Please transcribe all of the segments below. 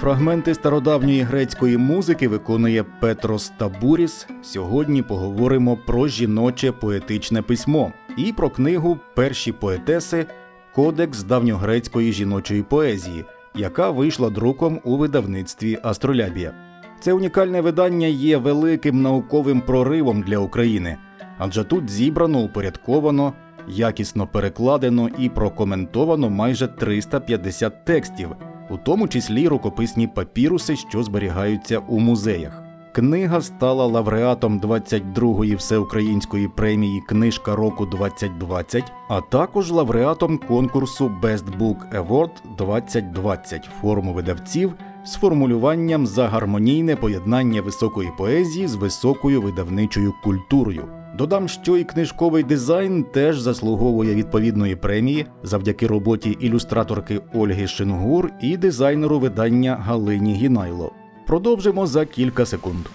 Фрагменти стародавньої грецької музики виконує Петрос Табуріс. Сьогодні поговоримо про жіноче поетичне письмо і про книгу Перші поетеси Кодекс давньогрецької жіночої поезії, яка вийшла друком у видавництві Астролябія. Це унікальне видання є великим науковим проривом для України, адже тут зібрано, упорядковано, якісно перекладено і прокоментовано майже 350 текстів у тому числі рукописні папіруси, що зберігаються у музеях. Книга стала лауреатом 22-ї всеукраїнської премії Книжка року 2020, а також лауреатом конкурсу Best Book Award 2020 форму видавців з формулюванням за гармонійне поєднання високої поезії з високою видавничою культурою. Додам, що і книжковий дизайн теж заслуговує відповідної премії завдяки роботі ілюстраторки Ольги Шингур і дизайнеру видання Галині Гінайло. Продовжимо за кілька секунд.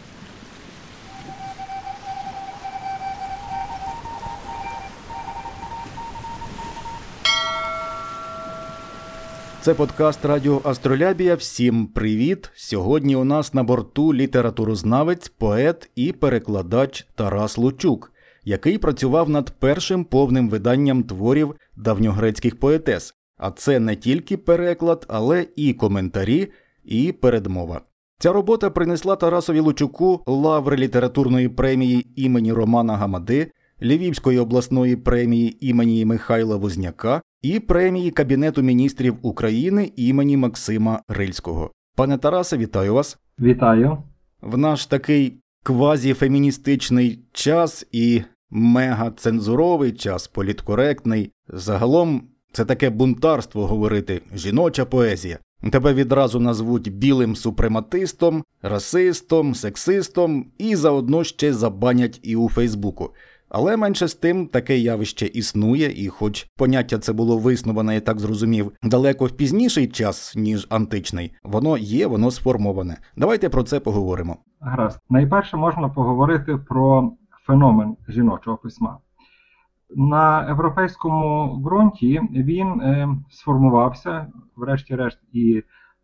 Це подкаст Радіо Астролябія. Всім привіт! Сьогодні у нас на борту літературознавець, поет і перекладач Тарас Лучук, який працював над першим повним виданням творів давньогрецьких поетес. А це не тільки переклад, але і коментарі, і передмова. Ця робота принесла Тарасові Лучуку лаври літературної премії імені Романа Гамади, Львівської обласної премії імені Михайла Возняка і премії Кабінету міністрів України імені Максима Рильського. Пане Тарасе, вітаю вас. Вітаю. В наш такий квазіфеміністичний час і мегацензуровий час, політкоректний. Загалом це таке бунтарство говорити, жіноча поезія. Тебе відразу назвуть білим супрематистом, расистом, сексистом і заодно ще забанять і у Фейсбуку. Але менше з тим таке явище існує, і, хоч поняття це було виснуване, я так зрозумів, далеко в пізніший час, ніж античний, воно є, воно сформоване. Давайте про це поговоримо. Гаразд, найперше можна поговорити про феномен жіночого письма. На європейському ґрунті він е, сформувався, врешті-решт, і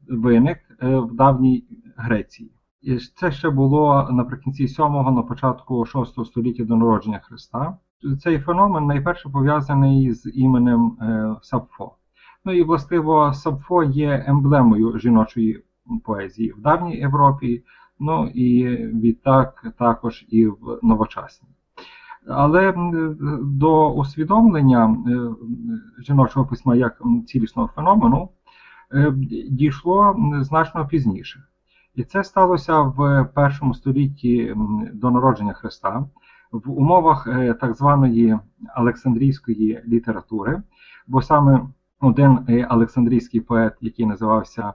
виник е, в давній Греції. І це ще було наприкінці 7-го, на початку 6 століття до народження Христа. Цей феномен найперше пов'язаний з іменем е, Сапфо. Ну і властиво Сапфо є емблемою жіночої поезії в давній Європі, ну і відтак також і в новочасній. Але до усвідомлення е, жіночого письма як цілісного феномену е, дійшло значно пізніше. І це сталося в першому столітті до народження Христа в умовах е, так званої Олександрійської літератури, бо саме один Олександрійський поет, який називався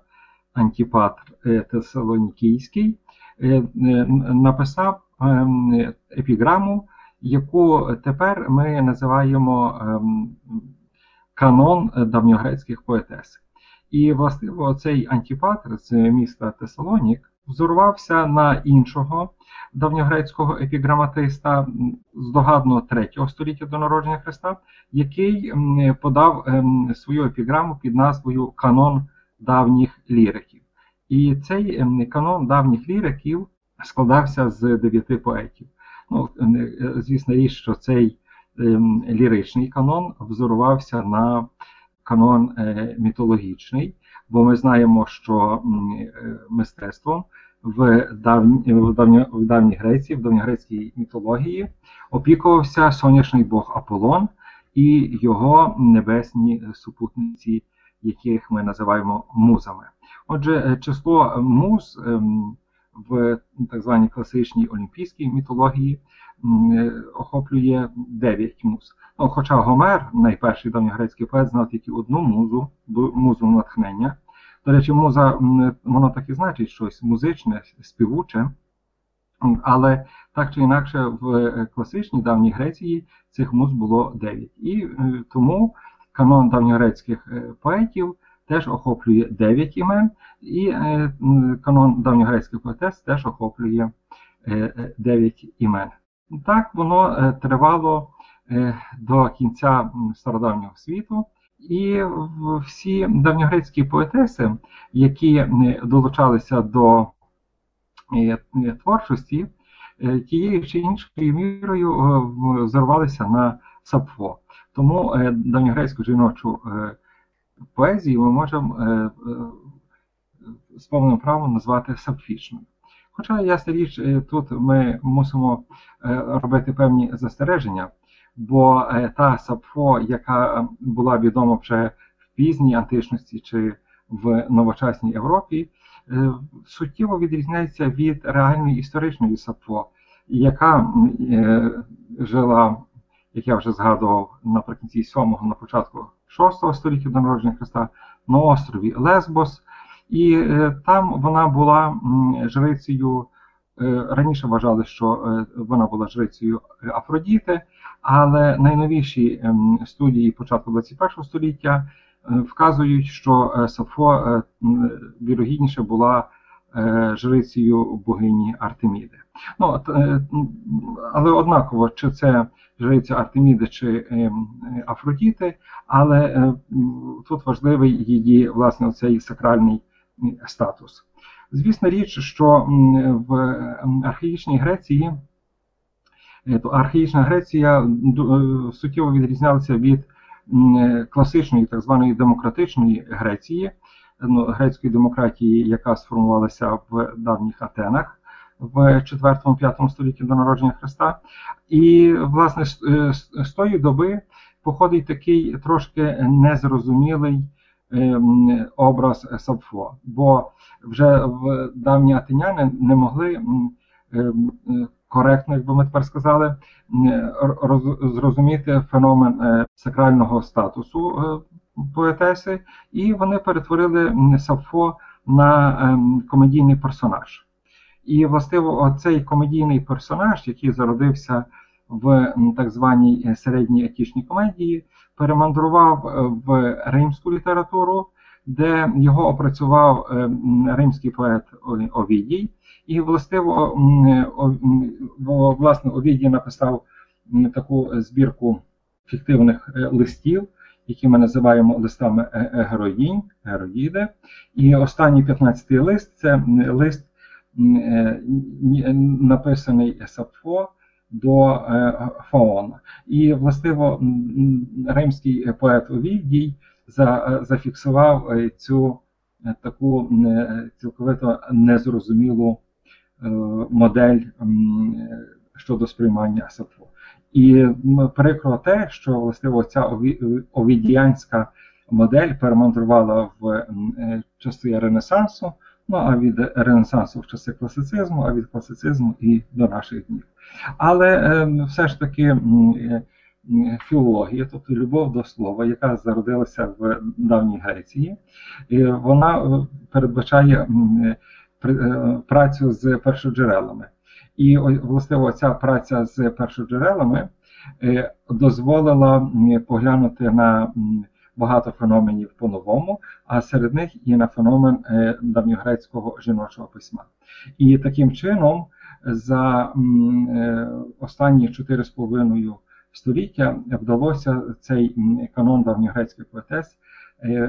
Антіпатр Тесалонікійський, написав епіграму яку тепер ми називаємо канон давньогрецьких поетес. І, властиво, цей антипатр з міста Тесалонік взорвався на іншого давньогрецького епіграматиста здогадно 3 століття до народження Христа, який подав ем, свою епіграму під назвою Канон давніх ліриків. І цей ем, канон давніх ліриків складався з дев'яти поетів. Ну, Звісна річ, що цей ем, ліричний канон взорувався на канон е, мітологічний, бо ми знаємо, що е, мистецтвом в давні, в, давні, в давній Греції, в давньогрецькій мітології опікувався сонячний бог Аполлон і його небесні супутниці, яких ми називаємо музами. Отже, е, число муз ем, в так званій класичній олімпійській мітології охоплює 9 муз. Ну, Хоча Гомер, найперший давньогрецький поет, знав тільки одну музу, музу натхнення. До речі, муза, воно так і значить щось музичне, співуче. Але так чи інакше, в класичній давній Греції цих муз було 9. І е, тому канон давньогрецьких е, поетів теж охоплює 9 імен, і е, канон давньогрецьких поетес теж охоплює 9 імен. Так воно тривало до кінця стародавнього світу, І всі давньогрецькі поетеси, які е, долучалися до е, е, творчості, е, тією чи іншою мірою е, взорвалися на Сапфо. Тому е, давньогрецьку жіночу поезію ми можемо е, е, з повним правом назвати сапфічною. Хоча, ясна річ, е, тут ми мусимо е, робити певні застереження, бо е, та Сапфо, яка була відома вже в пізній античності чи в новочасній Європі, суттєво відрізняється від реальної історичної Сапфо, яка жила, як я вже згадував, наприкінці 7-го, на початку 6 століття до народження Христа на острові Лесбос. І е, там вона була жрицею. е, Раніше вважали, що е, вона була жрицею Афродіти, але найновіші ем, студії початку 21 століття вказують, що Сафо вірогідніше була жрицею богині Артеміди. Ну, е, але однаково, чи це жриця Артеміди чи е, Афродіти, але е, тут важливий її власне цей сакральний статус. Звісна річ, що в архаїчній Греції е, то архаїчна Греція е, суттєво відрізнялася від е, класичної, так званої демократичної Греції, ну, грецької демократії, яка сформувалася в давніх Атенах в 4-5 столітті до народження Христа. І, власне, з, е, тої доби походить такий трошки незрозумілий ем, образ Сапфо, бо вже давні атеняни не могли ем, коректно, як би ми тепер сказали, роз- зрозуміти феномен е, сакрального статусу е, поетеси, і вони перетворили м, Сапфо на ем, комедійний персонаж. І, властиво, цей комедійний персонаж, який зародився в так званій е, середній етічній комедії, перемандрував е, в римську літературу, де його опрацював е, римський поет Овідій. І, властиво, бо, власне, Овідій написав таку збірку фіктивних е, листів, які ми називаємо листами е, е, героїнь, героїди. І останній 15-й лист це лист, написаний Сапфо до Фаона. І, властиво, римський поет Овідій за, зафіксував цю таку цілковито незрозумілу модель е, щодо сприймання Сапфо. І прикро те, що властиво ця ові- овідіанська модель перемандрувала в е, часи Ренесансу, ну а від Ренесансу в часи класицизму, а від класицизму і до наших днів. Але е, все ж таки е, філологія, тобто любов до слова, яка зародилася в давній Греції, вона е, передбачає е, е, працю з першоджерелами. І о- властиво ця праця з першоджерелами е, дозволила поглянути на багато феноменів по-новому, а серед них і на феномен е, давньогрецького жіночого письма. І таким чином за е, останні 4,5 століття вдалося цей канон давньогрецьких поетес е,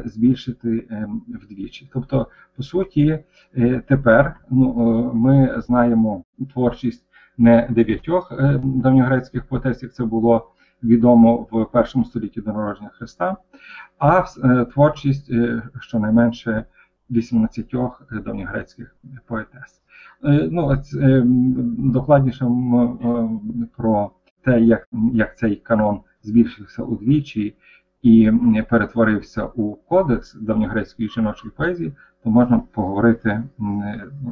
збільшити е, вдвічі. Тобто, по суті, е, тепер ну, е, ми знаємо творчість не дев'ятьох е, давньогрецьких поетес, як це було відомо в першому столітті до народження Христа, а е, творчість е, щонайменше 18 давньогрецьких поетес. Е, Ну, е, докладніше е, про те, як, як цей канон збільшився удвічі і перетворився у кодекс давньогрецької жіночої поезії, то можна поговорити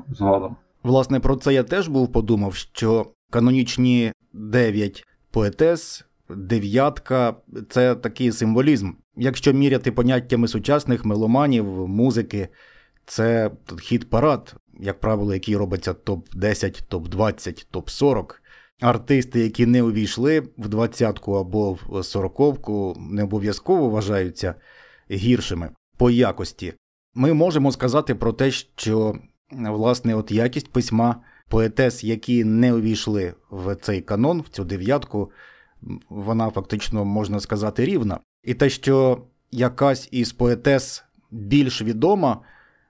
згодом. Власне, про це я теж був подумав, що канонічні дев'ять поетес, дев'ятка це такий символізм. Якщо міряти поняттями сучасних меломанів, музики, це хіт парад, як правило, який робиться топ-10, топ-20, топ-40. Артисти, які не увійшли в двадцятку або в сороковку, не обов'язково вважаються гіршими по якості. Ми можемо сказати про те, що власне от якість письма поетес, які не увійшли в цей канон, в цю дев'ятку, вона фактично можна сказати рівна. І те, що якась із поетес більш відома,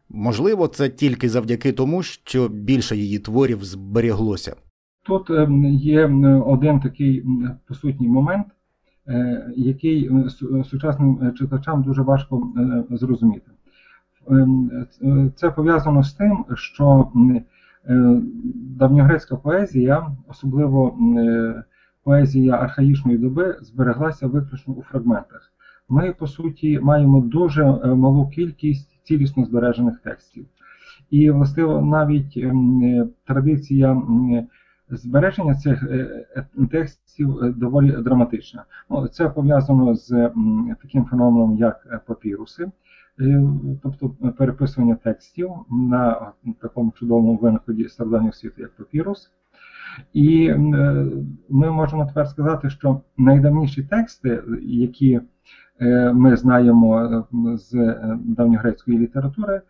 можливо, це тільки завдяки тому, що більше її творів зберіглося. Тут ем, є один такий м, присутній момент, е, який сучасним е, читачам дуже важко е, зрозуміти. Ем, е, Це пов'язано з тим, що е, давньогрецька поезія, особливо е, поезія архаїчної доби, збереглася виключно у фрагментах. Ми, по суті, маємо дуже е, малу кількість цілісно збережених текстів. І, властиво, навіть ем, е, традиція збереження цих е, е, текстів е, доволі драматична. Ну, Це пов'язано з таким феноменом, як папіруси, тобто переписування текстів на такому чудовому винаході стародавнього світу, як папірус. І ми можемо тепер сказати, що найдавніші тексти, які ми знаємо з давньогрецької літератури,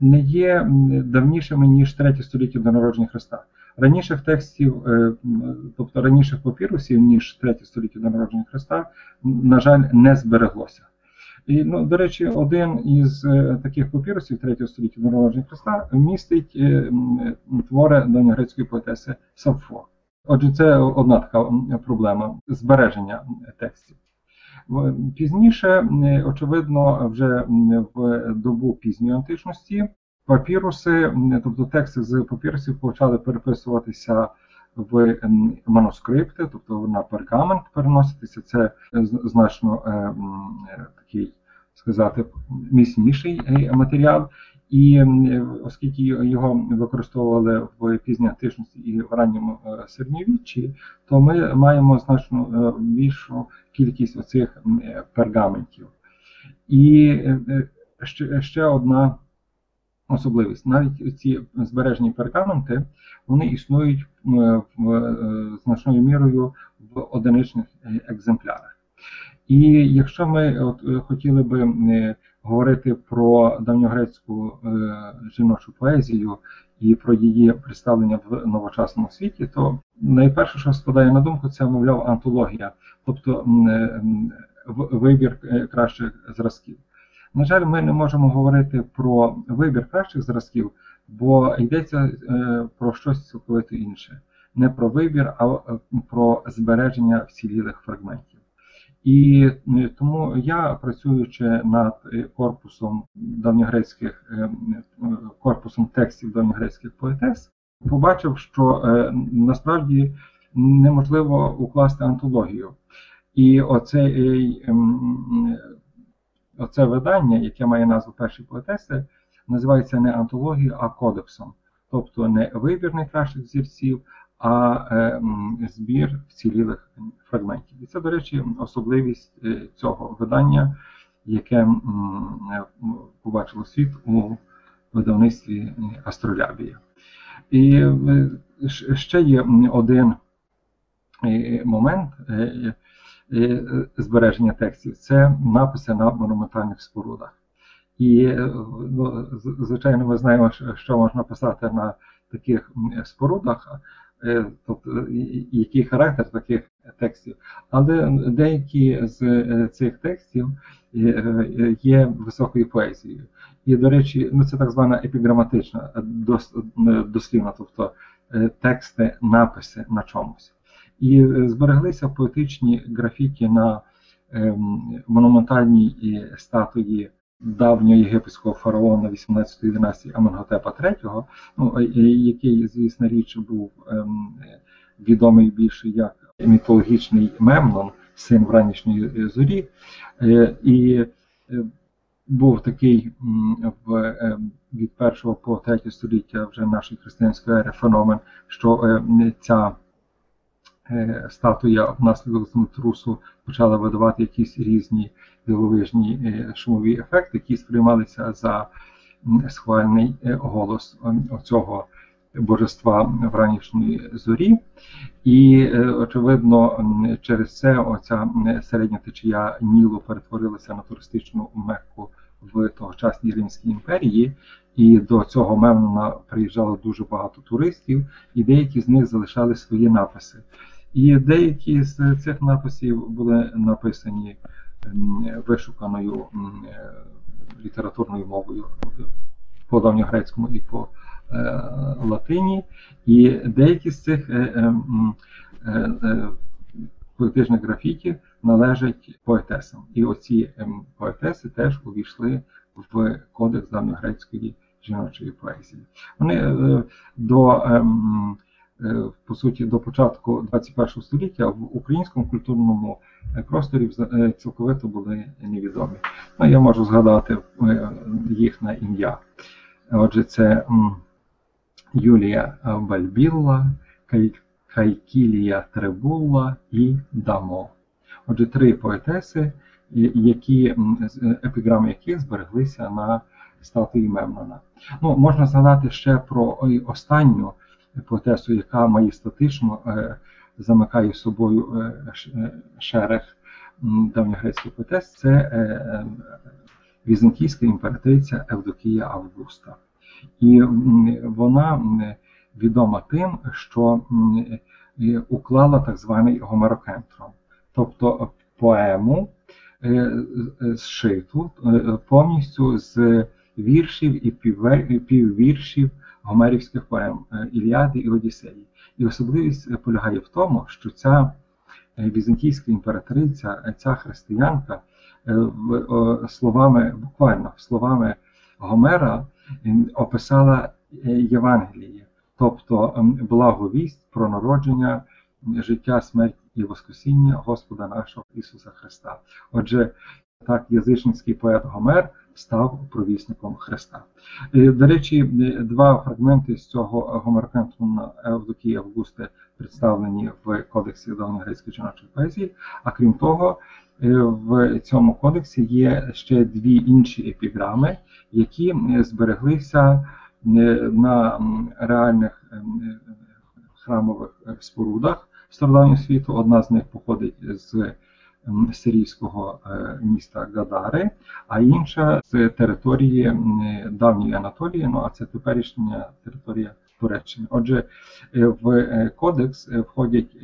не є давнішими, ніж третє століття до народження Христа. Раніших текстів, е, тобто раніших папірусів, ніж третє століття до народження Христа, на жаль, не збереглося. І, ну, до речі, один із е, таких папірусів третього століття до народження Христа містить е, твори давньогрецької поетеси Сафо. Отже, це одна така проблема збереження текстів. Пізніше, е, очевидно, вже в добу пізньої античності папіруси, тобто тексти з папірусів почали переписуватися в манускрипти, тобто на пергамент переноситися. Це з- значно е, е, такий, сказати, міцніший е, матеріал. І оскільки його використовували в пізній античності і в ранньому е, середньовіччі, то ми маємо значно е, більшу кількість оцих е, пергаментів. І ще, ще одна особливість. Навіть ці збережені пергаменти вони існують в, значною мірою в одиничних екземплярах. І якщо ми от, хотіли би говорити про давньогрецьку е, жіночу поезію і про її представлення в новочасному світі, то найперше, що спадає на думку, це, мовляв, антологія, тобто е, вибір е, кращих зразків. На жаль, ми не можемо говорити про вибір кращих зразків, бо йдеться е, про щось цілковито інше. Не про вибір, а е, про збереження вцілілих фрагментів. І е, тому я, працюючи над е, корпусом давньогрецьких е, е, корпусом текстів давньогрецьких поетес, побачив, що насправді неможливо укласти антологію. І оцей, е, оце видання, яке має назву перші поетеси, називається не антологією, а кодексом. Тобто не вибір найкращих зірців, а е, збір вцілілих фрагментів. І це, до речі, особливість е, цього видання, яке е, побачило світ у видавництві Астролябія. І ще є один момент збереження текстів це написи на монументальних спорудах. І, ну, звичайно, ми знаємо, що- можна писати на таких спорудах, тобто який характер таких текстів. Але деякі з е, цих текстів є високою поезією. І, до речі, ну це так звана епіграматична дос- дослівна, тобто тексти, написи на чомусь. І збереглися поетичні графіки на ем, монументальній статуї давнього єгипетського фараона 18-ї династії Аменготепа III, ну, який, звісно, річ був ем, відомий більше як міфологічний Мемнон, син вранішньої е, зорі. Е, І е, був такий в, е, від першого по третє століття вже нашої християнської ери феномен, що е, ця статуя внаслідок землетрусу почала видавати якісь різні дивовижні е, шумові ефекти, які сприймалися за схвальний е, голос е, цього божества вранішньої зорі. І, е, очевидно, через це оця середня течія Нілу перетворилася на туристичну мекку в тогочасній Римській імперії, і до цього Мемнона приїжджало дуже багато туристів, і деякі з них залишали свої написи. І деякі з цих написів були написані вишуканою літературною мовою по давньогрецькому і по латині, і деякі з цих поетичних графіті належать поетесам. І оці поетеси теж увійшли в кодекс давньогрецької жіночої поезії. Вони е, до ем, е, по суті до початку 21 століття в українському культурному е, просторі цілковито були невідомі. Ну, Я можу згадати їхнє ім'я. Отже, це Юлія Бальбілла, Кайкілія Требулла і Дамо. Отже, три поетеси, які епіграми яких збереглися на статуї Мемнона. Ну, Можна згадати ще про останню поетесу, яка маєстатично е, замикає собою е, е, шерех давньогрецьких поетес, це візантійська імператриця Евдокія Августа. І вона відома тим, що уклала так званий гомерокентрон, тобто поему зшиту повністю з віршів і піввіршів гомерівських поем е, Іліади і Одіссеї. І особливість е, полягає в тому, що ця е, візантійська імператриця, ця християнка, словами, буквально словами Гомера описала Євангеліє, тобто благовість про народження, життя, смерть і Воскресіння Господа нашого Ісуса Христа. Отже, так язичницький поет Гомер став провісником Христа. До речі, два фрагменти з цього Гомеркентруна Евдокії Августи представлені в Кодексі давньогрецької жіночої поезії. А крім того, в цьому кодексі є ще дві інші епіграми, які збереглися на реальних храмових спорудах стародавнього світу. Одна з них походить з сирійського е, міста Гадари, а інша з території давньої Анатолії, ну а це теперішня територія Туреччини. Отже, е, в е, кодекс входять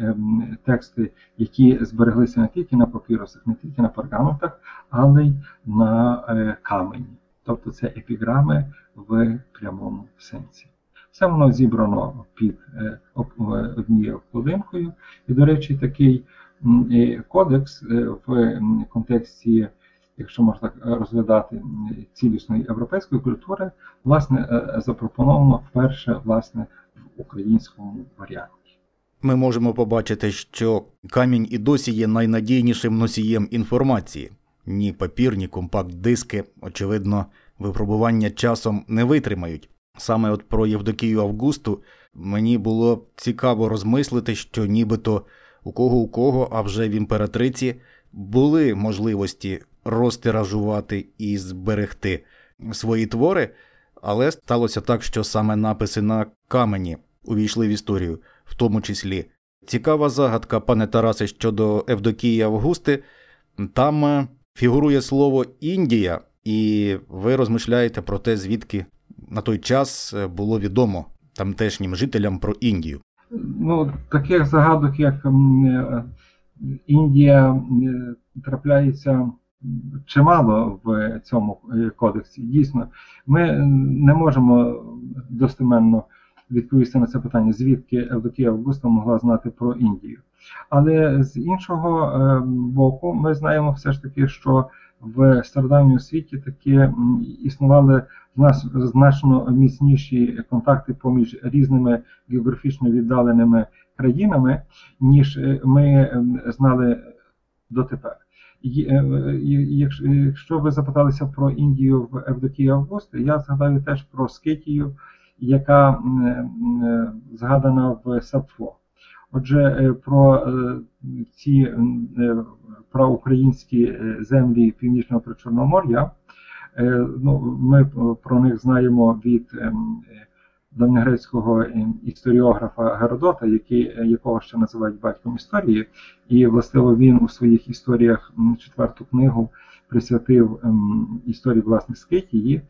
тексти, які збереглися не тільки на папірусах, не тільки на пергаментах, але й на камені. Тобто це епіграми в прямому сенсі. Все воно зібрано під однією вкладинкою. І, до речі, такий кодекс е, в контексті, якщо можна так розглядати цілісної європейської культури, власне, е, запропоновано вперше власне в українському варіанті. Ми можемо побачити, що камінь і досі є найнадійнішим носієм інформації. Ні папір, ні компакт-диски, очевидно, випробування часом не витримають. Саме от про Євдокію Августу мені було цікаво розмислити, що нібито у кого у кого, а вже в імператриці були можливості розтиражувати і зберегти свої твори, але сталося так, що саме написи на камені увійшли в історію, в тому числі. Цікава загадка, пане Тарасе, щодо Евдокії Августи. Там е, фігурує слово Індія, і ви розмишляєте про те, звідки на той час е, було відомо тамтешнім жителям про Індію. Ну, Таких загадок, як е, Індія, е, трапляється чимало в цьому е, кодексі. Дійсно, ми не можемо достеменно відповісти на це питання, звідки Евдокія Августа могла знати про Індію. Але з іншого боку, ми знаємо все ж таки, що в стародавньому світі такі існували значно міцніші контакти поміж різними географічно віддаленими країнами, ніж е, ми знали дотепер. Е, якщо ви запиталися про Індію в Евдокії Августи, я згадаю теж про Скитію, яка е, згадана в Сапфо. Отже, про ці проукраїнські землі Північного Причорномор'я Е, ну, Ми про них знаємо від давньогрецького історіографа Геродота, який, якого ще називають батьком історії, і властиво він у своїх історіях четверту книгу присвятив ем, історії власне Скитії.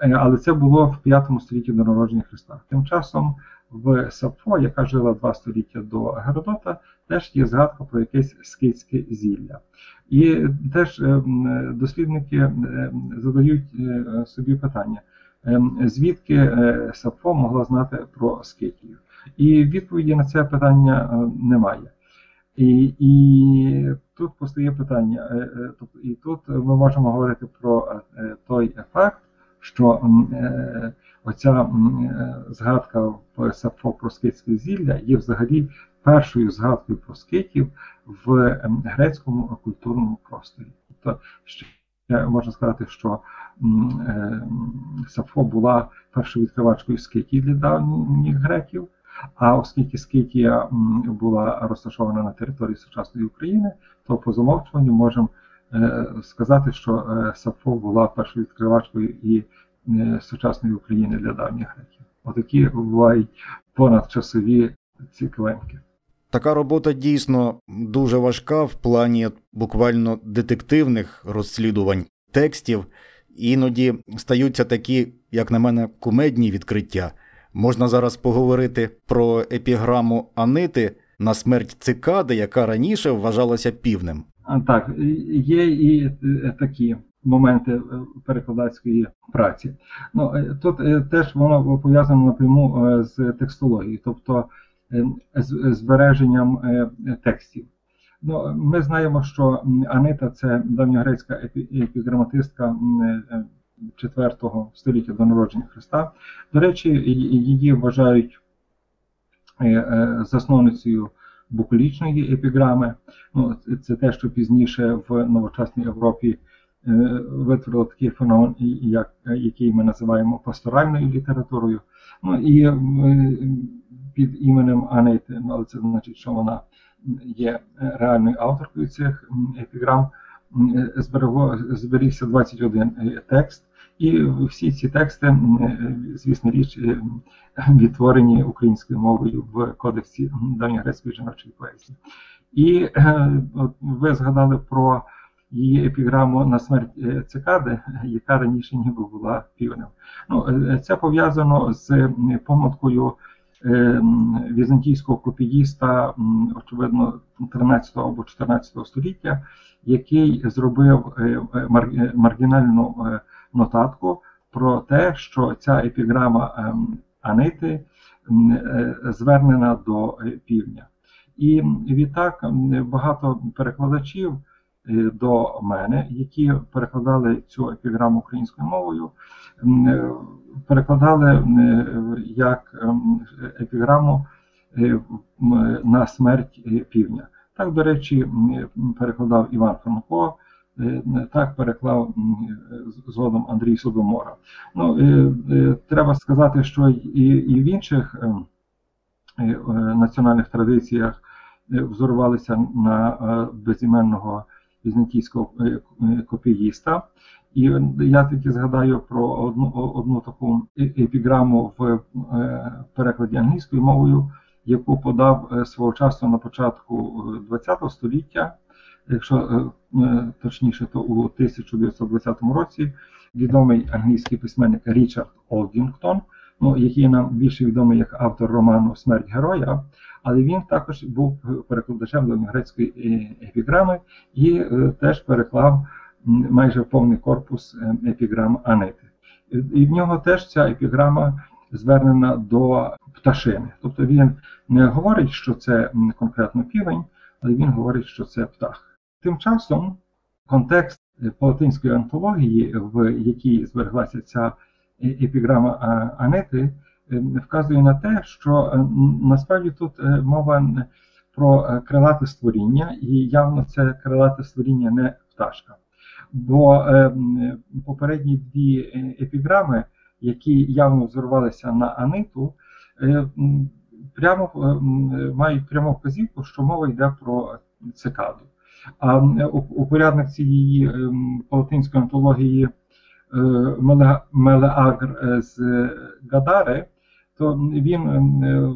Е, але це було в 5 столітті до народження Христа. Тим часом в Сапфо, яка жила два століття до Геродота, теж є згадка про якесь скидське зілля. І теж дослідники задають собі питання, звідки Сапфо могла знати про скитів. І відповіді на це питання немає. І і тут постає питання, е, е, тобто і тут ми можемо говорити про е, той ефект, що оця згадка в Сапфо про скитське зілля є взагалі першою згадкою про скитів в грецькому культурному просторі. Тобто, ще можна сказати, що Сапфо була першою відкривачкою скитів для давніх греків. А оскільки Скитія була розташована на території сучасної України, то по замовчуванню можемо е, сказати, що е, Сапфо була першою відкривачкою і е, сучасної України для давніх греків. Отакі бувають понадчасові цікленки. Така робота дійсно дуже важка в плані буквально детективних розслідувань текстів. Іноді стаються такі, як на мене, кумедні відкриття. Можна зараз поговорити про епіграму Анити на смерть цикади, яка раніше вважалася півнем. Так, є і е, такі моменти е, перекладацької праці. Ну, е, Тут теж воно пов'язано напряму з текстологією, тобто з збереженням текстів. Ну, Ми знаємо, що Анита це давньогрецька епіграматистка 4 століття до народження Христа. До речі, її вважають засновницею буколічної епіграми. Ну, Це те, що пізніше в новочасній Європі е, витворило такий феномен, як, який ми називаємо пасторальною літературою. Ну і під іменем Анейти, ну, але це значить, що вона є реальною авторкою цих епіграм. Зберегло, зберігся 21 текст, і всі ці тексти, звісно річ, е, відтворені українською мовою в кодексі давньогрецької жіночої поезії. І е, ви згадали про її епіграму на смерть е, цикади, яка раніше ніби була півнем. Ну, Це пов'язано з помилкою візантійського копіїста, очевидно, 13 або 14 століття, який зробив маргінальну нотатку про те, що ця епіграма ем, Анити е, звернена до півдня. І відтак багато перекладачів е, до мене, які перекладали цю епіграму українською мовою, е, перекладали як ем, епіграму на смерть півдня. Так, до речі, перекладав Іван Франко. Е, так переклав згодом Андрій Судомора. Ну, е, е, Треба сказати, що і в інших національних традиціях взорвалися на безіменного візантійського копіїста. І я тоді згадаю про одну одну таку епіграму в перекладі англійською мовою, яку подав свого часу на початку ХХ століття якщо е, е, точніше, то у 1920 році відомий англійський письменник Річард Олдінгтон, ну, який нам більше відомий як автор роману Смерть героя, але він також був перекладачем до грецької е, епіграми і теж переклав майже повний корпус епіграм Анити. І в нього теж ця епіграма звернена до пташини. Тобто він не говорить, що це конкретно півень, але він говорить, що це птах. Тим часом контекст палатинської антології, в якій збереглася ця епіграма Анети, е, вказує на те, що е, насправді тут е, мова про крилате створіння, і явно це крилате створіння не пташка. Бо попередні дві епіграми, які явно взорвалися на Аниту, прямо мають пряму вказівку, що мова йде про цикаду. А упорядник цієї ем, палатинської антології е, Мелеагр е, з Гадари, то він е,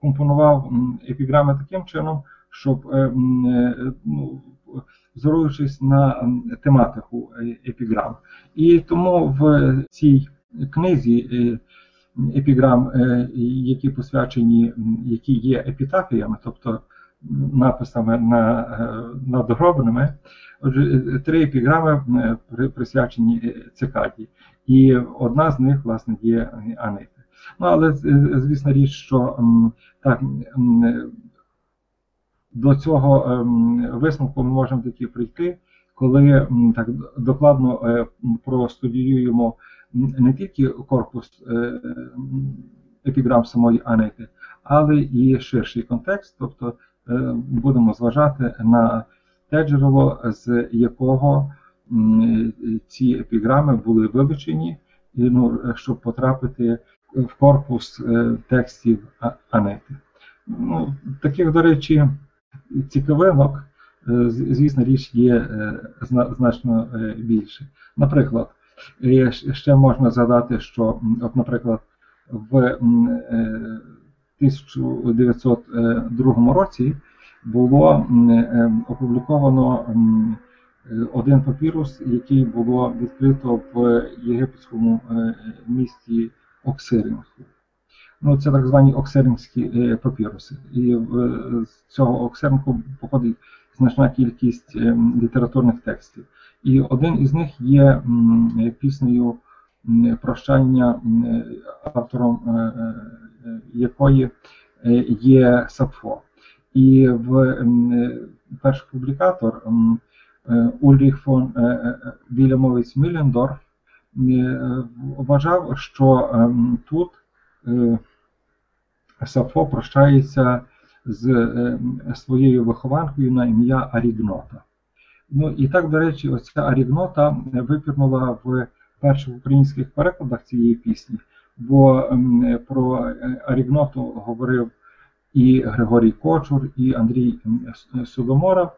компонував епіграми таким чином, щоб, ну, зоруючись на тематику епіграм. І тому в цій книзі епіграм, е, які посвячені, які є епітафіями, тобто написами на, е, надгробними. Отже, три епіграми присвячені цикаді. І одна з них, власне, є Анита. Ну, але звісна річ, що так, до цього висновку ми можемо таки прийти, коли так докладно е, простудіюємо не тільки корпус е, епіграм самої Анети, але і ширший контекст, тобто е, будемо зважати на те джерело, з якого ці епіграми були вилучені, ну, щоб потрапити в корпус текстів Анети. Ну, Таких, до речі, цікавинок, е, звісно, річ є е, значно е, більше. Наприклад, ще можна згадати, що, от, наприклад, в 1902 році було опубліковано один папірус, який було відкрито в єгипетському місті Оксирінг. Ну, Це так звані оксеринські е, папіруси. І з цього оксеринку походить значна кількість е, літературних текстів. І один із них є піснею прощання, автором е, якої є Сапфо. І в перший публікатор Ульріх фон Вільямович Міллендорф вважав, що тут Сафо прощається з е, своєю вихованкою на ім'я Арігнота. Ну і так, до речі, оця Арігнота випірнула в перших українських перекладах цієї пісні, бо про е, говорив і Григорій Кочур, і Андрій Судомора.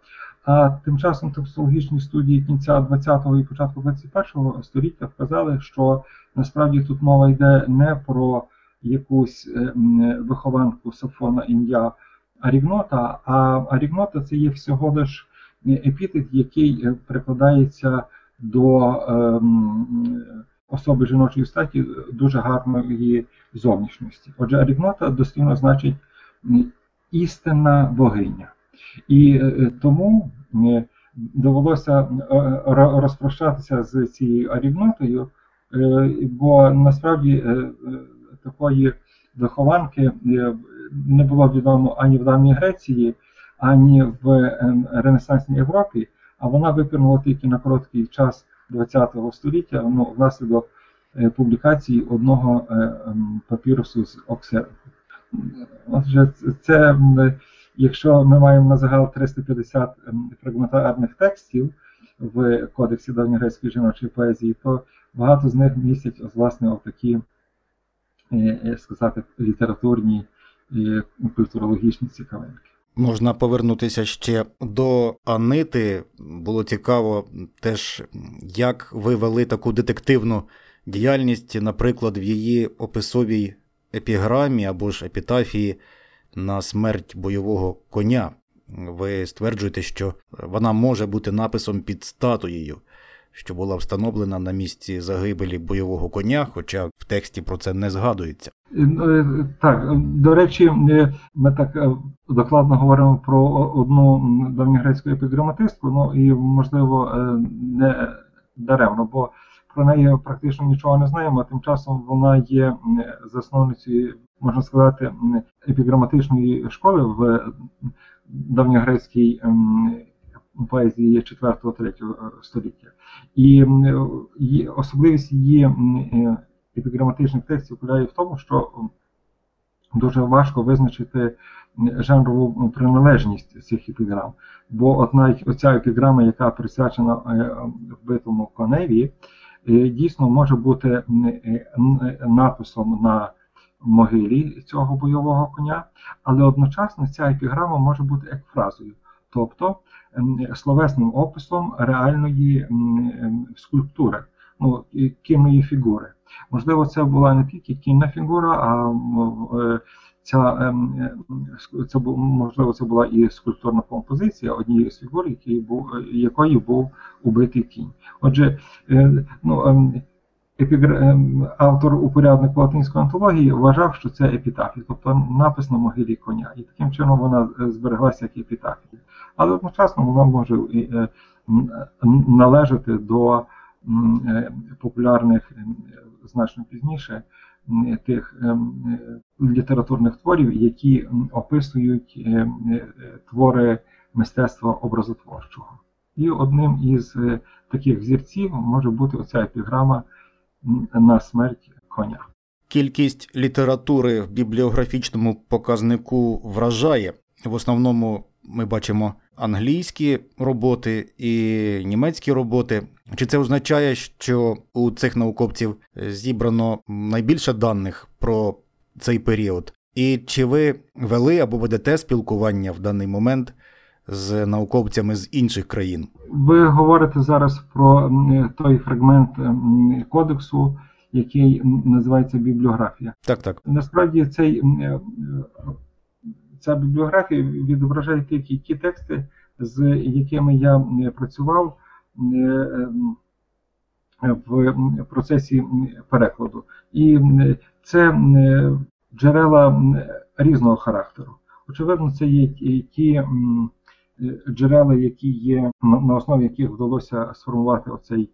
А тим часом текстологічні студії кінця 20-го і початку 21-го століття вказали, що насправді тут мова йде не про якусь е, вихованку Сафона ім'я Арігнота, а Арігнота це є всього лиш епітет, який е, прикладається до ем, особи жіночої статі дуже гарної зовнішності. Отже, Арігнота дослівно значить істинна богиня. І е, тому довелося розпрощатися з цією Арігнотою, бо насправді такої вихованки е, не було відомо ані в давній Греції, ані в ем, Ренесансній Європі, а вона випірнула тільки на короткий час ХХ століття ну, внаслідок е, публікації одного е, ем, папірусу з Оксеру. Отже, це, якщо ми маємо на загал 350 ем, фрагментарних текстів в Кодексі давньогрецької жіночої поезії, то багато з них містять власне отакі сказати, літературні і культурологічні цікавинки. Можна повернутися ще до Анити. Було цікаво теж, як ви вели таку детективну діяльність, наприклад, в її описовій епіграмі або ж епітафії на смерть бойового коня. Ви стверджуєте, що вона може бути написом під статуєю що була встановлена на місці загибелі бойового коня, хоча в тексті про це не згадується. Е, так, до речі, ми так е, докладно говоримо про одну давньогрецьку епіграматистку, ну і можливо е, не даремно, бо про неї практично нічого не знаємо. Тим часом вона є засновницею, можна сказати, епіграматичної школи в давньогрецькій поезії 4-3 століття. І, і особливість її е, епіграматичних текстів полягає в тому, що дуже важко визначити жанрову приналежність цих епіграм. Бо от оця епіграма, яка присвячена е, вбитому коневі, е, дійсно може бути написом на могилі цього бойового коня, але одночасно ця епіграма може бути як фразою. Тобто словесним описом реальної скульптури, ну, кінної фігури. Можливо, це була не тільки кінна фігура, а е, ця, ем, це можливо, це була і скульптурна композиція однієї з фігур, якої був, убитий кінь. Отже, е, ну, ем, епігр... ем, автор упорядник латинської антології вважав, що це епітафія, тобто напис на могилі коня. І таким чином вона е, збереглася як епітафія. Але одночасно вона може е, належати до е, популярних значно пізніше тих ем, літературних творів, які описують е, е, твори мистецтва образотворчого. І одним із таких зірців може бути оця епіграма на смерть коня. Кількість літератури в бібліографічному показнику вражає. В основному ми бачимо англійські роботи і німецькі роботи. Чи це означає, що у цих науковців зібрано найбільше даних про цей період? І чи ви вели або ведете спілкування в даний момент з науковцями з інших країн? Ви говорите зараз про той фрагмент кодексу, який називається бібліографія. Так, так. Насправді цей, е, ця бібліографія відображає тільки ті тексти, з якими я працював е, в процесі перекладу. І це е, джерела різного характеру. Очевидно, це є ті- джерела, які є на основі яких вдалося сформувати оцей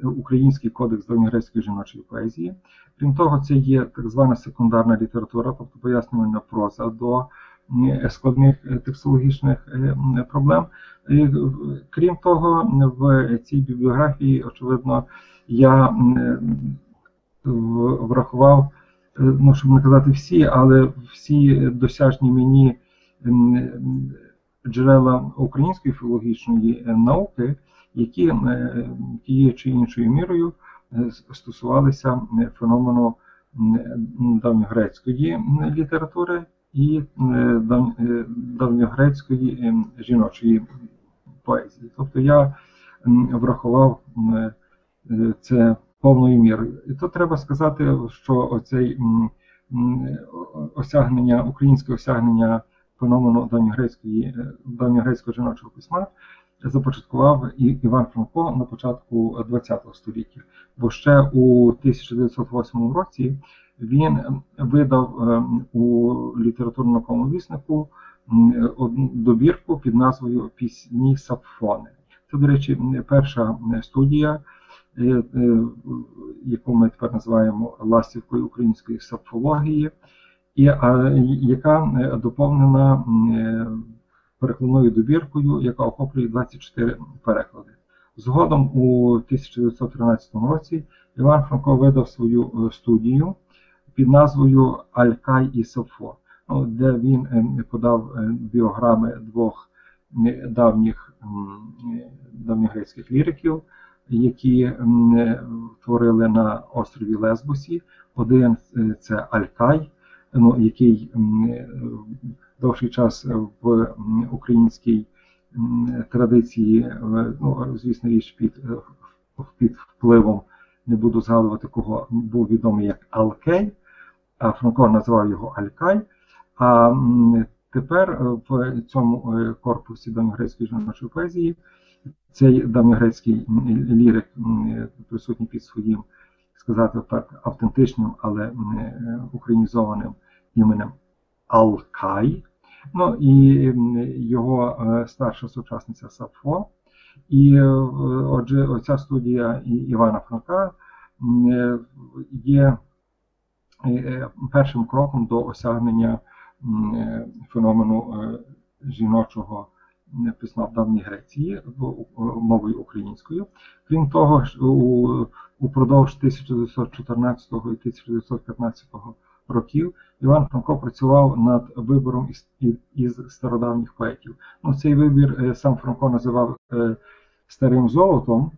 е, український кодекс давньогрецької жіночої поезії. Крім того, це є так звана секундарна література, тобто пояснювальна проза до складних е, текстологічних е, проблем. Крім того, в цій бібліографії, очевидно, я врахував, е, ну щоб не казати всі, але всі досяжні мені джерела української філологічної е, науки, які е, тією чи іншою мірою е, стосувалися феномену давньогрецької літератури і дав- давньогрецької жіночої поезії. Тобто я врахував це повною мірою. І тут треба сказати, що оцей осягнення, українське осягнення феномену давньогрецької, е, давньогрецького жіночого письма започаткував Іван Франко на початку ХХ століття. Бо ще у 1908 році він видав е, у літературно-науковому віснику добірку під назвою Пісні Сапфони. Це, до речі, перша студія, е, яку ми тепер називаємо ластівкою української сапфології, і яка е, доповнена е, перекладною добіркою, яка охоплює 24 переклади. Згодом у 1913 році Іван Франко видав свою е, студію під назвою Алькай і Сафо, ну, де він е, подав біограми двох давніх м, давньогрецьких ліриків, які творили на острові Лесбосі. Один це Алькай, ну, який е, довший час в українській традиції, е, ну, звісно, річ під, е, під впливом, не буду згадувати кого, був відомий як Алкей, а Франко називав його Алькай. А тепер в цьому корпусі давньогрецької жіночої поезії цей давньогрецький лірик присутній під своїм, сказати так, автентичним, але м, е, українізованим іменем Алкай. Ну і його е, старша сучасниця Сафо. І е, отже, оця студія Івана Франка є першим кроком до осягнення феномену жіночого письма в давній Греції мовою українською. Крім того, упродовж 1914 і 1915 років Іван Франко працював над вибором із стародавніх поетів. Ну, цей вибір е, сам Франко називав е, старим золотом,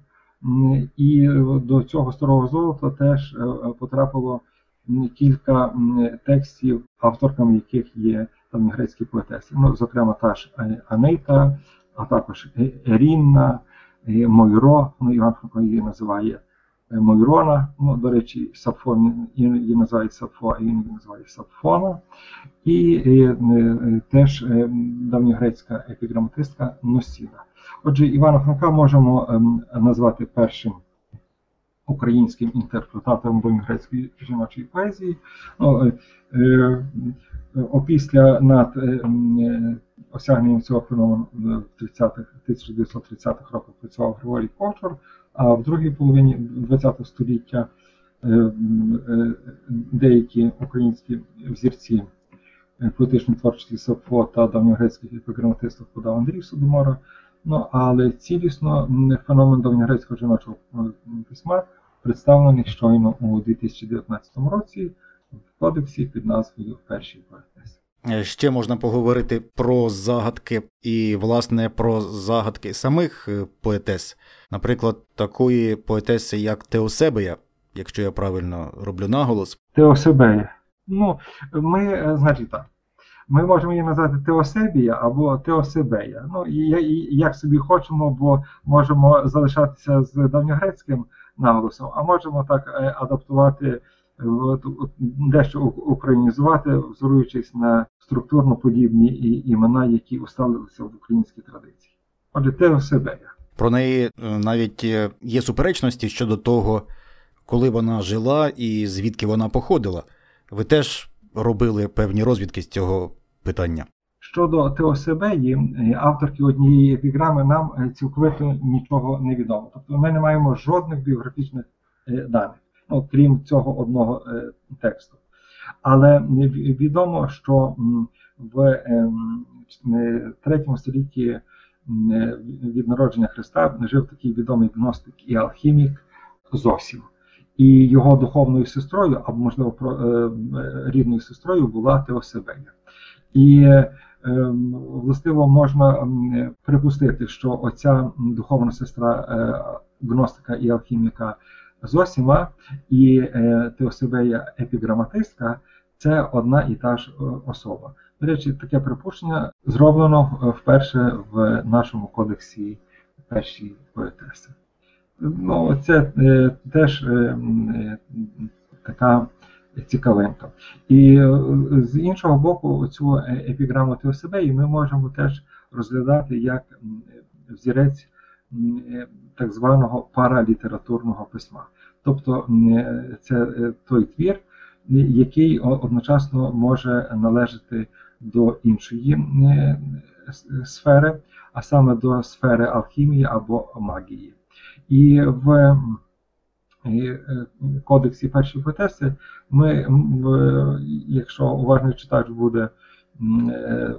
і до цього старого золота теж е, потрапило кілька текстів, авторками яких є там грецькі поетеси. Ну, зокрема, та ж е, Анейта, а також Е- Ерінна, Мойро, ну, Іван Франко її називає е, Мойрона. Ну, до речі, Сапфо її називають Сапфо, а він її називає Сапфона. І теж давньогрецька епіграматистка Носіна. Отже, Івана Франка можемо ем, назвати першим українським інтерпретатором давньогрецької жіночої поезії. Ну, е, Опісля над е, осягненням цього феномену в 30-х, 1930-х роках працював Григорій Ковчур, а в другій половині ХХ століття деякі українські взірці поетичної творчості Сапфо та давньогрецьких епіграматистів подав Андрій Судомора. Ну, але цілісно феномен давньогрецького жіночого письма представлений щойно у 2019 році в кодексі під назвою Перші поетеси. Е, ще можна поговорити про загадки і, власне, про загадки самих е, поетес, наприклад, такої поетеси, як Теосебея, якщо я правильно роблю наголос. Теосебея. Ну, ми, е, значить так. Ми можемо її назвати Теосебія або Теосебея. Ну, і, і як собі хочемо, бо можемо залишатися з давньогрецьким наголосом, а можемо так адаптувати дещо українізувати, взоруючись на структурно подібні імена, які усталилися в українській традиції. Отже, Теосебея. Про неї е, навіть е, є суперечності щодо того, коли вона жила і звідки вона походила. Ви теж робили певні розвідки з цього питання. Щодо Теосебеї, е, авторки однієї епіграми, нам цілковито нічого не відомо. Тобто ми не маємо жодних біографічних даних ну, крім цього одного е, тексту. Але відомо, що в ем, третьому столітті е, від народження Христа жив такий відомий гностик і алхімік Зосів. І його духовною сестрою, або, можливо, е, рідною сестрою була Теосебея. І ем, властиво можна припустити, що оця духовна сестра гностика і алхіміка Зосіма і е, епіграматистка це одна і та ж е, особа. До речі, таке припущення зроблено вперше в нашому кодексі перші поетеси. Ну, Це е, теж така цікавинка. І з іншого боку, цю епіграму Теосебеї ми можемо теж розглядати як взірець так званого паралітературного письма. Тобто це е, той твір, який одночасно може належати до іншої сфери, а саме до сфери алхімії або магії. І в е, кодексі першої потеси ми, якщо уважний читач буде е,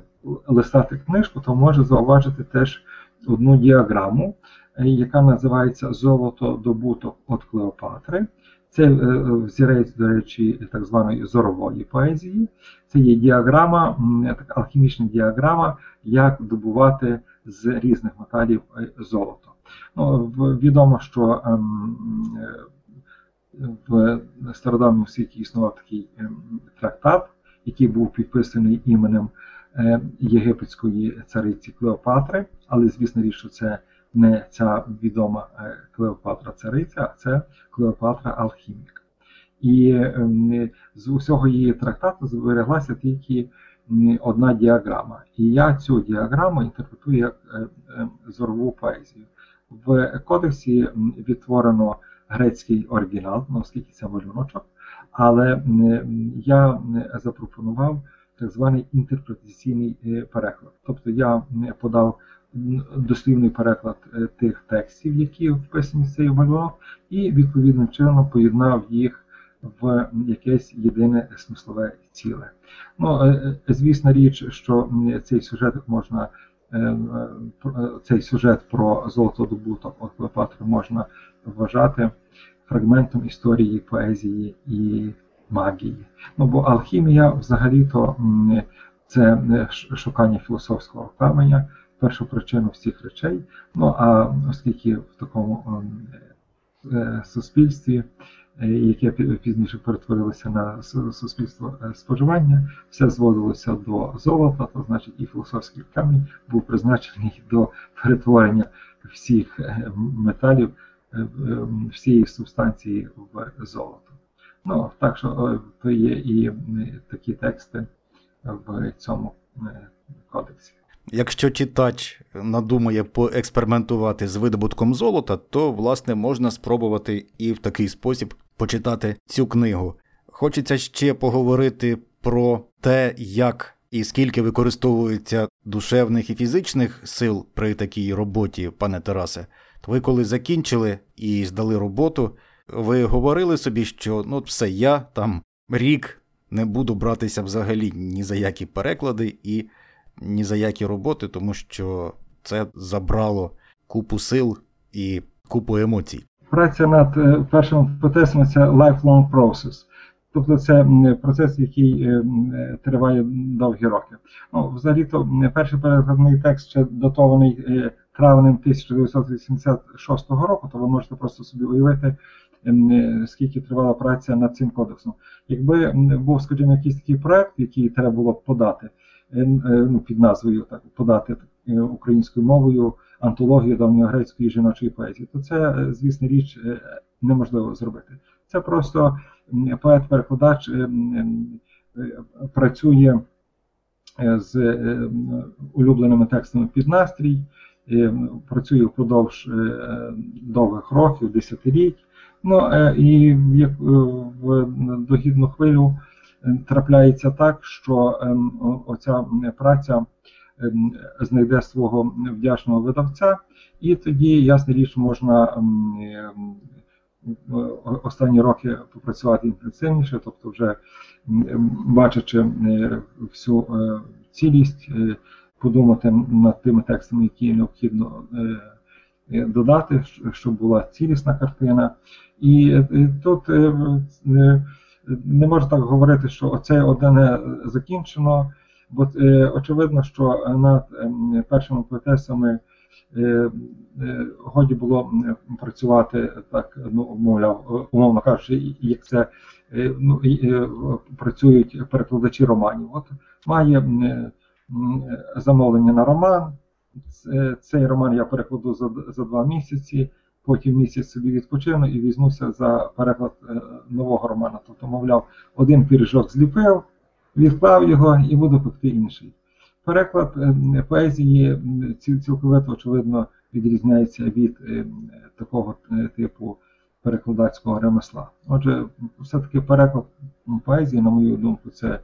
листати книжку, то може зауважити теж одну діаграму, е, яка називається Золото добуток від Клеопатри. Це е, взірець, до речі, так званої зорової поезії. Це є діаграма, така алхімічна діаграма, як добувати з різних металів е, золото. Ну, Відомо, що ем, в стародавньому світі існував такий ем, трактат, який був підписаний іменем Е, єгипетської цариці Клеопатри, але звісно річ, що це не ця відома е, Клеопатра цариця, а це Клеопатра Алхімік. І ем, з усього її трактату збереглася тільки одна діаграма. І я цю діаграму інтерпретую як е, зорову поезію. В кодексі відтворено грецький оригінал, ну, оскільки це малюночок, але я запропонував так званий інтерпретаційний е, переклад. Тобто я подав дослівний переклад е, тих текстів, які вписані в цей малюнок, і відповідним чином поєднав їх в якесь єдине смислове ціле. Ну, е, Звісна річ, що цей сюжет можна. Цей сюжет про золотодобуток от Клеопатри можна вважати фрагментом історії поезії і магії. Ну бо алхімія взагалі-то це шукання філософського каменя, першу причину всіх речей. Ну а оскільки в такому е, суспільстві, е, яке пізніше перетворилося на суспільство е, споживання, все зводилося до золота, то значить і філософський камінь був призначений до перетворення всіх металів, всієї субстанції в золото. Ну, так що то є і такі тексти в цьому е, кодексі. Якщо читач надумає поекспериментувати з видобутком золота, то власне можна спробувати і в такий спосіб почитати цю книгу. Хочеться ще поговорити про те, як і скільки використовується душевних і фізичних сил при такій роботі, пане Тарасе. То ви коли закінчили і здали роботу, ви говорили собі, що ну все, я там рік не буду братися взагалі ні за які переклади і ні за які роботи, тому що це забрало купу сил і купу емоцій. Праця над е, першим протестом це lifelong process. Тобто це процес, який е, триває довгі роки. Ну, Взагалі-то перший перекладний текст ще датований е, травнем 1986 року, то ви можете просто собі уявити, скільки тривала праця над цим кодексом. Якби був, скажімо, якийсь такий проект, який треба було б подати, ну, під назвою так, подати українською мовою антологію давньогрецької жіночої поезії, то це, звісно, річ неможливо зробити. Це просто поет-перекладач е, е, працює е, з улюбленими текстами під настрій, працює впродовж довгих років, десятиліть. Ну і як в догідну хвилю трапляється так, що оця праця знайде свого вдячного видавця, і тоді, ясна річ, можна останні роки попрацювати інтенсивніше, тобто вже бачачи е, всю е, цілість, е, подумати над тими текстами, які необхідно додати, щоб була цілісна картина. І тут не можна так говорити, що оце одне закінчено, бо очевидно, що над першими поетесами Е, е, годі було працювати так, ну мовляв, умовно кажучи, як це ну, працюють перекладачі романів. От має замовлення на роман. Цей роман я перекладу за за два місяці, потім місяць собі відпочину і візьмуся за переклад е, нового роману. Тобто, мовляв, один піріжок зліпив, відклав його і буду пекти інший. Переклад е, поезії цілковито очевидно відрізняється від е, такого е, типу перекладацького ремесла. Отже, все-таки переклад поезії, на мою думку, це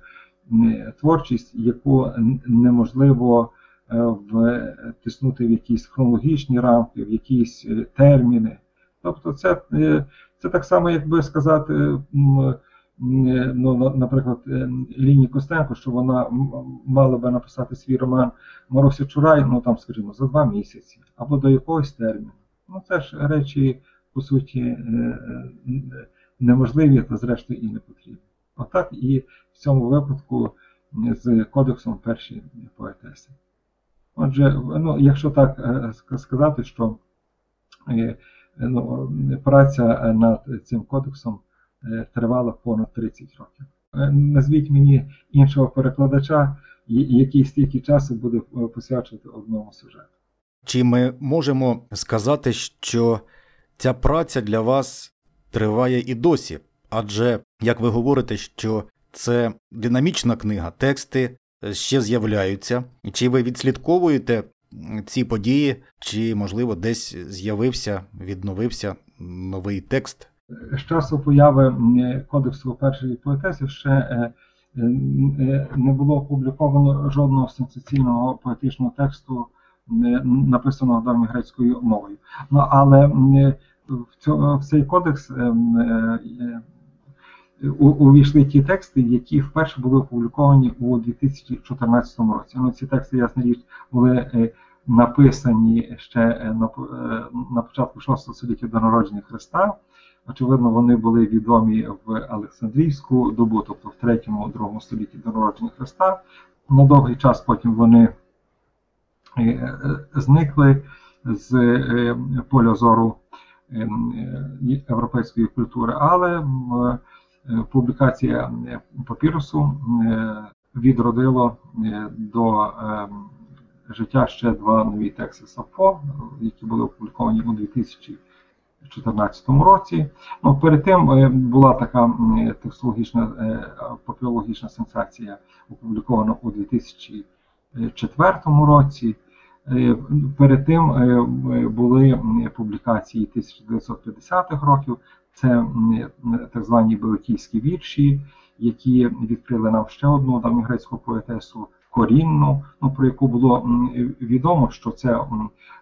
творчість, яку неможливо втиснути в якісь хронологічні рамки, в якісь терміни. Тобто, це, це так само, як би сказати ну, наприклад, е, Ліні Костенко, що вона мала би написати свій роман Маруся Чурай, ну там, скажімо, за два місяці або до якогось терміну. Ну це ж речі, по суті, е, е, неможливі та зрештою і не потрібні. Отак і в цьому випадку з кодексом перші поетеси. Отже, ну, якщо так сказати, що ну, праця над цим кодексом Е, тривала понад 30 років. Е, назвіть мені іншого перекладача, який стільки часу буде е, посвячувати одному сюжету. Чи ми можемо сказати, що ця праця для вас триває і досі? Адже, як ви говорите, що це динамічна книга, тексти ще з'являються. Чи ви відслідковуєте ці події, чи, можливо, десь з'явився, відновився новий текст? З часу появи кодексу першої поетеси ще е, е, не було опубліковано жодного сенсаційного поетичного тексту, написаного давньогрецькою мовою. Ну, Але в цей кодекс е, увійшли ті тексти, які вперше були опубліковані у 2014 році. Ну, Ці тексти, ясна річ, були написані ще на початку 6 століття до народження Христа. Очевидно, вони були відомі в Олександрійську добу, тобто в 3-2 столітті до народження Христа. На довгий час потім вони е, е, зникли з е, поля зору європейської культури, але публікація папірусу відродило до життя ще два нові тексти Сафо, які були опубліковані у 2014 році. Ну, Перед тим е, була така текстологічна е, папірологічна сенсація, опублікована у 2004 році. Е, Перед тим е, були публікації 1950-х років, це так звані Беликівські вірші, які відкрили нам ще одну давньогрецьку поетесу Корінну, ну, про яку було відомо, що це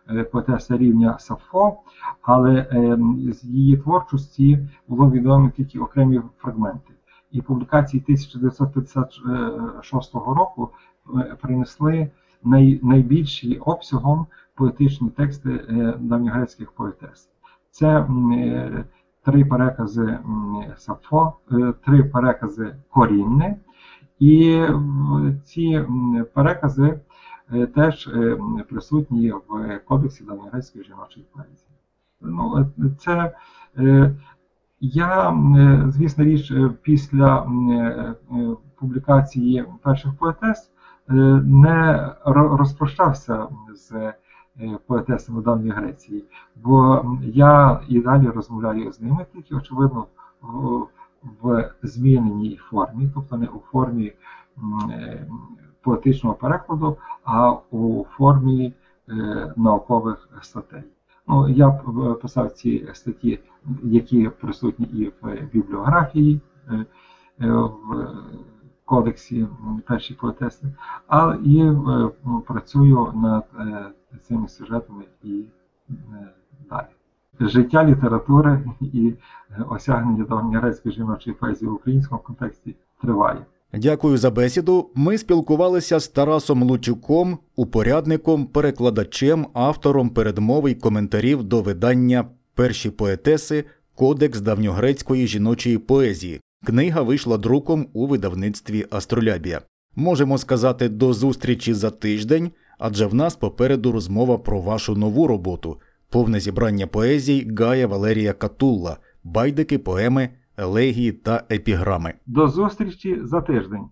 е, поетеса рівня Сафо, але е, з її творчості було відомо тільки окремі фрагменти. І публікації 1956 року е, принесли най, найбільші обсягом поетичні тексти е, давньогрецьких поетес. Це е, три перекази м, Сафо, е, три перекази Корінни, і ці перекази е, теж е, присутні в Кодексі давньогрецької жіночої поезії. Ну, це я, звісно річ, після публікації перших поетес не розпрощався з е, поетесами давньої Греції, бо я і далі розмовляю з ними, тільки очевидно в, зміненій формі, тобто не у формі е, поетичного перекладу, а у формі е, наукових статей. Ну, я писав ці статті, які присутні і в бібліографії, в кодексі м, перші поетеси, а і працюю над цими сюжетами і е, далі. Життя літератури і е, осягнення давньогрецької жіночої поезії в українському контексті триває. Дякую за бесіду. Ми спілкувалися з Тарасом Лучуком, упорядником, перекладачем, автором передмови й коментарів до видання Перші поетеси Кодекс давньогрецької жіночої поезії. Книга вийшла друком у видавництві Астролябія. Можемо сказати до зустрічі за тиждень, адже в нас попереду розмова про вашу нову роботу повне зібрання поезій Гая Валерія Катулла, байдики, поеми, елегії та епіграми. До зустрічі за тиждень.